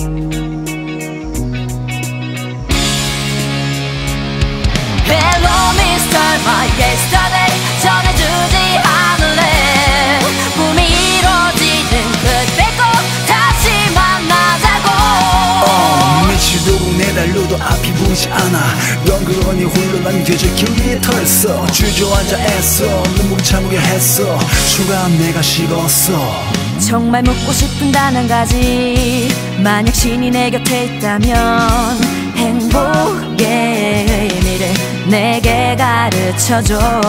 Hello Mr. My Yesterday. 전해주지 않을래. 꿈이 이뤄지는 그때 꼭 다시 만나자고. oh, 미치도록 내 달로도 앞이 보이지 않아. 넌 그러니 홀로 남겨질 길 위에 터했어. 주저앉아 애써. 눈물 참 으게 했어. 추가 내가 싫었어. 정말 묻고 싶은 단 한 가지. 만약 신이 내 곁에 있다면 행복의 의미를 내게 가르쳐줘.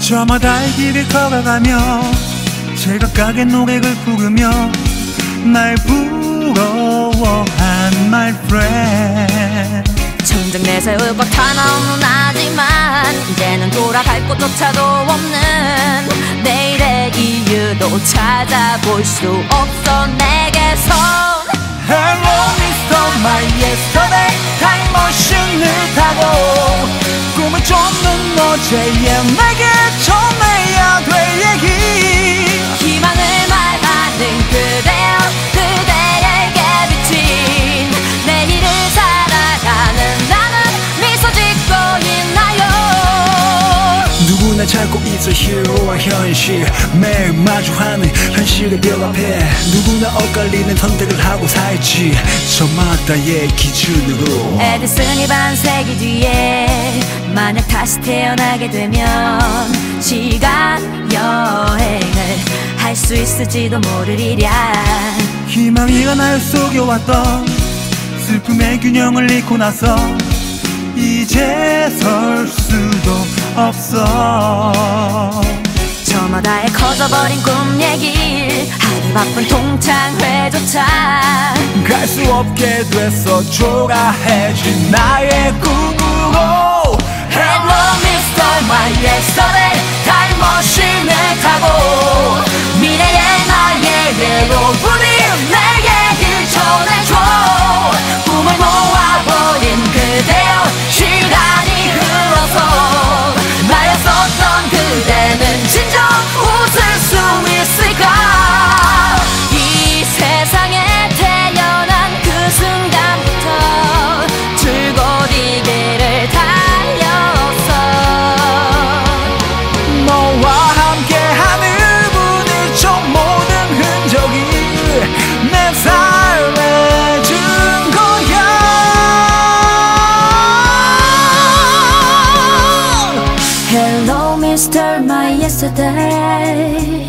저마다의 길을 걸어가며 제각각의 노래를 부르며 날 부러워한 my friend 정작 내세울 것 하나 없는 하지만 이제는 돌아갈 곳조차도 없는 내일의 이유도 찾아볼 수 없어 내게선 Hello Mr. My Yesterday 타임머신을 타고 꿈을 쫓는 어제의 내게 전해 있어 히어로와 현실 매일 마주하는 현실의 벽 앞에 누구나 엇갈리는 선택을 하고 살지. 저마다의 기준으로. 에디슨이 반세기 뒤에 만약 다시 태어나게 되면 시간 여행을 할 수 있을지도 모르리랴. 희망이가 날 속여왔던 슬픔의 균형을 잃고 나서 이제 설 수도 없어. 저마다의 커져버린 꿈 얘길 하루 바쁜 동창회조차. 갈 수 없게 됐어. 초라해진 나의 꿈으 Mr. My Yesterday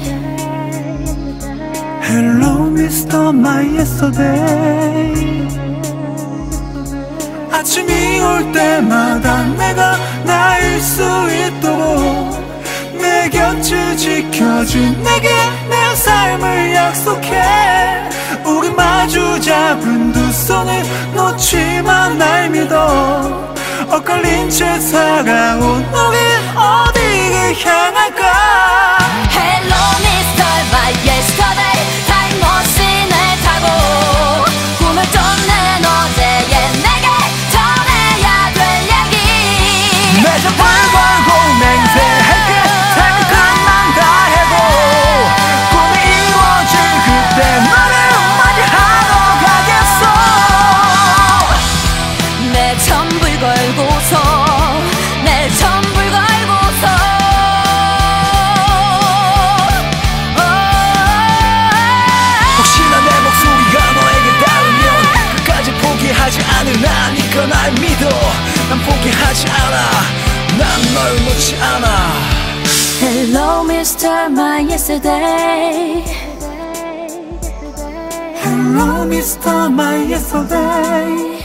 Hello Mr. My Yesterday 아침이 올 때마다 내가 나일 수 있도록 내 곁을 지켜준 내게 내 삶을 약속해 우리 마주 잡은 두 손을 놓지만 날 믿어 엇갈린 채 살아온 포기하지 않아 난널 놓지 않아 Hello Mr. My Yesterday Hello Mr. My Yesterday Hello Mr. My Yesterday